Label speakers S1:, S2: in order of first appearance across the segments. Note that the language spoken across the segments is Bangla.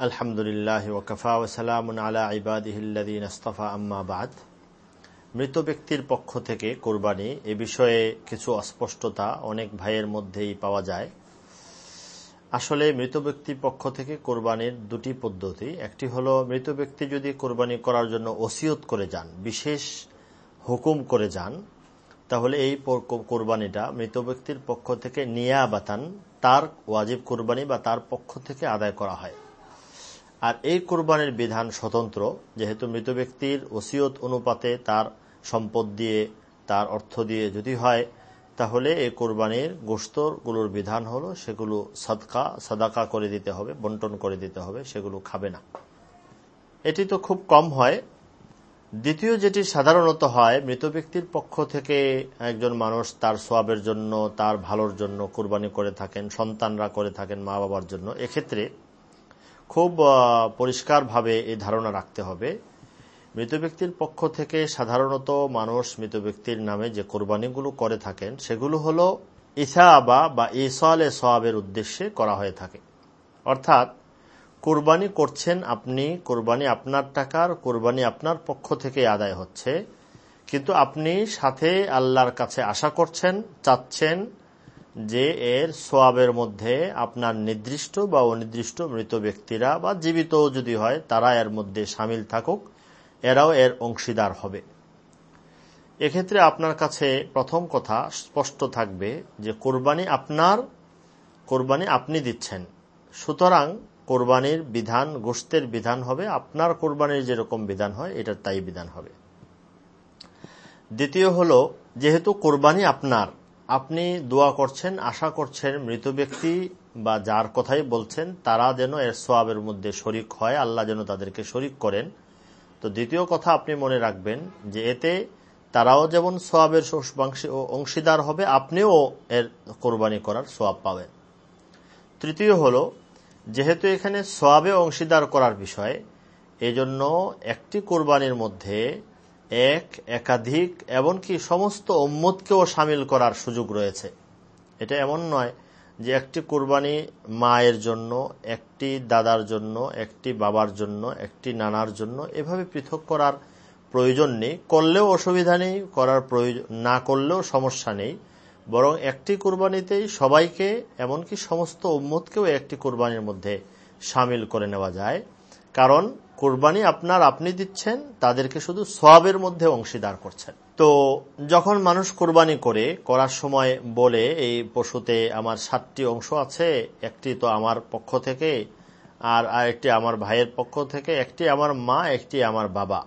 S1: আলহামদুলিল্লাহ ওকফা ওসালাম আলা ইবাদিহিল্লাদিন আস্তফা আম্মা বাদ। মৃত ব্যক্তির পক্ষ থেকে কোরবানি। এ বিষয়ে কিছু অস্পষ্টতা অনেক ভাইয়ের মধ্যেই পাওয়া যায়। আসলে মৃত ব্যক্তির পক্ষ থেকে কোরবানির দুটি পদ্ধতি। একটি হলো, মৃত ব্যক্তি যদি কোরবানি করার জন্য ওসিয়ত করে যান, বিশেষ হুকুম করে যান, তাহলে এই কোরবানিটা মৃত ব্যক্তির পক্ষ থেকে নিয়াবাতান, তার ওয়াজিব কোরবানি বা তার পক্ষ থেকে আদায় করা হয়। আর এই কোরবানির বিধান স্বতন্ত্র, যেহেতু মৃত ব্যক্তির ওসিয়ত অনুপাতে তার সম্পদ দিয়ে, তার অর্থ দিয়ে যদি হয়, তাহলে এই কোরবানির গোস্তরগুলোর বিধান হলো সেগুলো সাদকা, সাদাকা করে দিতে হবে, বন্টন করে দিতে হবে, সেগুলো খাবে না। এটি তো খুব কম হয়। দ্বিতীয় যেটি সাধারণত হয়, মৃত ব্যক্তির পক্ষ থেকে একজন মানুষ তার সোয়াবের জন্য, তার ভালোর জন্য কোরবানি করে থাকেন, সন্তানরা করে থাকেন মা বাবার জন্য। এক্ষেত্রে খুব পরিষ্কারভাবে এই ধারণা রাখতে হবে। মৃত ব্যক্তির পক্ষ থেকে সাধারণত মানুষ মৃত ব্যক্তির নামে যে কোরবানিগুলো করে থাকেন, সেগুলো হল ইসাবা বা ইসালে সোয়াবের উদ্দেশ্যে করা হয়ে থাকে। অর্থাৎ, কোরবানি করছেন আপনি, কোরবানি আপনার টাকার, কোরবানি আপনার পক্ষ থেকে আদায় হচ্ছে, কিন্তু আপনি সাথে আল্লাহর কাছে আশা করছেন, চাচ্ছেন যে এর সোয়াবের মধ্যে আপনার নির্দিষ্ট বা অনির্দিষ্ট মৃত ব্যক্তিরা বা জীবিত যদি হয়, তারা এর মধ্যে সামিল থাকুক, এরাও এর অংশীদার হবে। এক্ষেত্রে আপনার কাছে প্রথম কথা স্পষ্ট থাকবে যে কোরবানি আপনার, কোরবানি আপনি দিচ্ছেন। সুতরাং কোরবানির বিধান গোষ্ঠের বিধান হবে, আপনার কোরবানির যেরকম বিধান হয়, এটার তাই বিধান হবে। দ্বিতীয় হল, যেহেতু কোরবানি আপনার আপনি দোয়া করছেন, আশা করছেন, মৃত ব্যক্তি বা যার কথাই বলছেন, তারা যেন এর সোয়াবের মধ্যে শরিক হয়, আল্লাহ যেন তাদেরকে শরিক করেন। তো দ্বিতীয় কথা আপনি মনে রাখবেন যে এতে তারাও যেমন সোয়াবের অংশীদার হবে, আপনিও এর কোরবানি করার সোয়াব পাবেন। তৃতীয় হল, যেহেতু এখানে সোয়াবে অংশীদার করার বিষয়, এজন্য একটি কোরবানির মধ্যে এক, একাধিক, এমনকি সমস্ত উম্মতকেও সামিল করার সুযোগ রয়েছে। এটা এমন নয় যে একটি কোরবানি মায়ের জন্য, একটি দাদার জন্য, একটি বাবার জন্য, একটি নানার জন্য এভাবে পৃথক করার প্রয়োজন নেই। করলেও অসুবিধা নেই, করার প্রয়োজন না করলেও সমস্যা নেই। বরং একটি কোরবানিতেই সবাইকে, এমনকি সমস্ত উম্মতকেও একটি কোরবানির মধ্যে সামিল করে নেওয়া যায়। কারণ কোরবানি আপনার আপনি দিচ্ছেন, তাদেরকে শুধু সবের মধ্যে অংশীদার করছেন। তো যখন মানুষ কোরবানি করে, করার সময় বলে, এই পশুতে আমার সাতটি অংশ আছে, একটি তো আমার পক্ষ থেকে, আর আরেকটি আমার ভাইয়ের পক্ষ থেকে, একটি আমার মা, একটি আমার বাবা।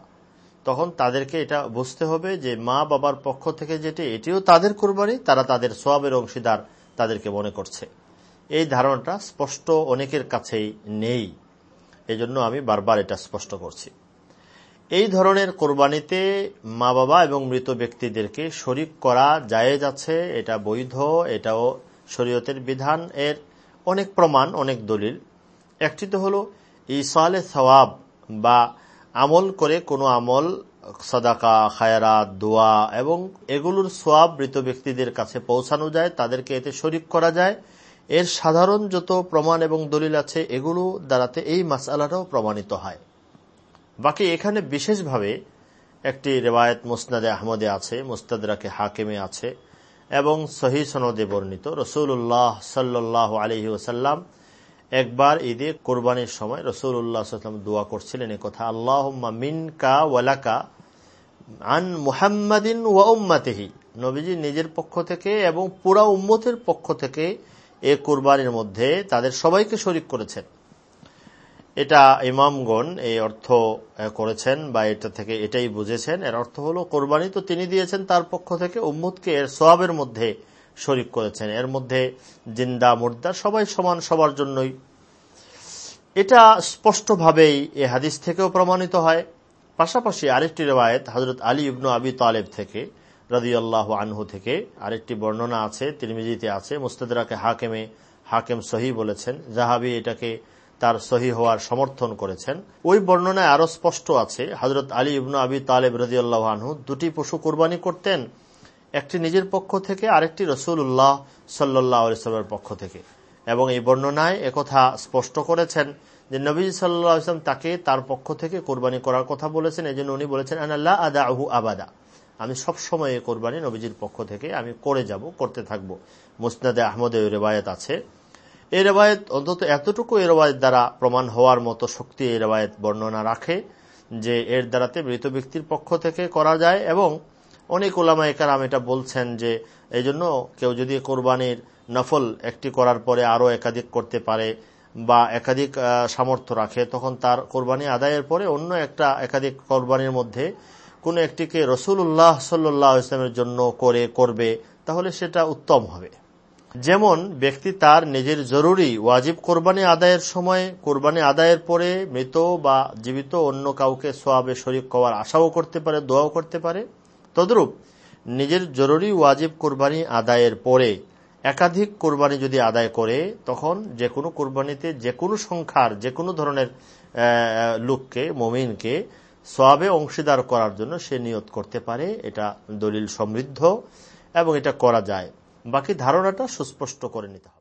S1: তখন তাদেরকে এটা বুঝতে হবে যে মা বাবার পক্ষ থেকে যেটি, এটিও তাদের কোরবানি, তারা তাদের সোয়াবের অংশীদার তাদেরকে মনে করছে। এই ধারণাটা স্পষ্ট অনেকের কাছেই নেই। এজন্য আমি বারবার এটা স্পষ্ট করছি। এই ধরনের কোরবানিতে মা বাবা এবং মৃত ব্যক্তিদেরকে শরিক করা জায়েজ আছে, এটা বৈধ, এটাও শরীয়তের বিধান, এর অনেক প্রমাণ, অনেক দলিল। একটি তো হল ইসালে সওয়াব বা আমল করে কোনো আমল, সদাকা খায়রা দোয়া এবং এগুলোর সোয়াব মৃত ব্যক্তিদের কাছে পৌঁছানো যায়, তাদেরকে এতে শরিক করা যায়। এর সাধারণ যত প্রমাণ এবং দলিল আছে, এগুলো দ্বারাতে এই মাসালাটাও প্রমাণিত হয়। বাকি এখানে বিশেষভাবে একটি রেওয়ায়ত মুসনাদে আহমদে আছে, মুস্তাদরাকে হাকিমে আছে, এবং সহি সনদে বর্ণিত। রসুল্লাহ সাল্লাহ আলহি ওসাল্লাম একবার ঈদে কোরবানির সময় রসুল্লাহ সাল্লাম দোয়া করছিলেন কথা আল্লাহ মিনকা ওয়ালাকা আন মুহাম্মাদিন ওয়া উম্মাতেহি। নবীজি নিজের পক্ষ থেকে এবং পুরা উম্মতের পক্ষ থেকে এ কোরবানির মধ্যে তাদের সবাইকে শরিক করেছেন। এটা ইমামগণ এই অর্থ করেছেন বা এটা থেকে এটাই বুঝেছেন। এর অর্থ হলো, কোরবানি তো তিনি দিয়েছেন, তার পক্ষ থেকে উম্মুদকে এর সোয়াবের মধ্যে শরিক করেছেন। এর মধ্যে জিন্দা, মুর্দা সবাই সমান সবার জন্যই। এটা স্পষ্টভাবেই এ হাদিস থেকেও প্রমাণিত হয়। পাশাপাশি আরেকটি রেওয়ায়ত হজরত আলী ইবনু আবি তালেব থেকে। আল্লাহ আনহু থেকে আরেকটি বর্ণনা আছে, তিরমিজিতে আছে মুস্তাদাকে হাকেমে, হাকেম সহি বলেছেন জাহাবি এটাকে তার সহি হওয়ার সমর্থন করেছেন। ওই বর্ণনায় আরও স্পষ্ট আছে হজরত আলী ইবনু আবি তালেব আল্লাহ আনহু দুটি পশু কোরবানি করতেন, একটি নিজের পক্ষ থেকে, আরেকটি রসুল উল্লাহ সাল্লাহ সাল্লামের পক্ষ থেকে। এবং এই বর্ণনায় একথা স্পষ্ট করেছেন যে নবী সাল্লাহ ইসলাম তাকে তার পক্ষ থেকে কোরবানি করার কথা বলেছেন এই জন্য উনি বলেছেন আনাল্লাহ আদা আহু আবাদা। আমি সব সময় কোরবানি নবীজির পক্ষ থেকে আমি করে যাব, করতে থাকব। মুসনাদে আহমদে ওই রেবায়ত আছে। এই রেবায়ত অন্তত এতটুকু এ রেবায়ত দ্বারা প্রমাণ হওয়ার মতো শক্তি এই রেবায়ত বর্ণনা রাখে যে এর দ্বারাতে মৃত ব্যক্তির পক্ষ থেকে করা যায় এবং অনেক ওলামা একারাম এটা বলছেন যে এই জন্য কেউ যদি কোরবানির নফল একটি করার পরে আরও একাধিক করতে পারে বা একাধিক সামর্থ্য রাখে, তখন তার কোরবানি আদায়ের পরে অন্য একটা একাধিক কোরবানির মধ্যে কোনো একটিকে রসুল্লাহ সাল্লাহ ইসলামের জন্য করে, করবে, তাহলে সেটা উত্তম হবে। যেমন ব্যক্তি তার নিজের জরুরি ওয়াজিব কোরবানি আদায়ের সময়, কোরবানি আদায়ের পরে মৃত বা জীবিত অন্য কাউকে সোয়াবে শরিক হওয়ার আশাও করতে পারে, দোয়াও করতে পারে। তদ্রূপ নিজের জরুরি ওয়াজিব কোরবানি আদায়ের পরে একাধিক কোরবানি যদি আদায় করে, তখন যে কোনো কোরবানিতে যে কোনো সংখ্যার যে কোনো ধরনের লোককে, মমিনকে সোয়াবে অংশীদার করার জন্য সে নিয়ত করতে পারে, এটা দলিল সমৃদ্ধ এবং এটা করা যায়। বাকি ধারণাটা সুস্পষ্ট করে নিতে হবে।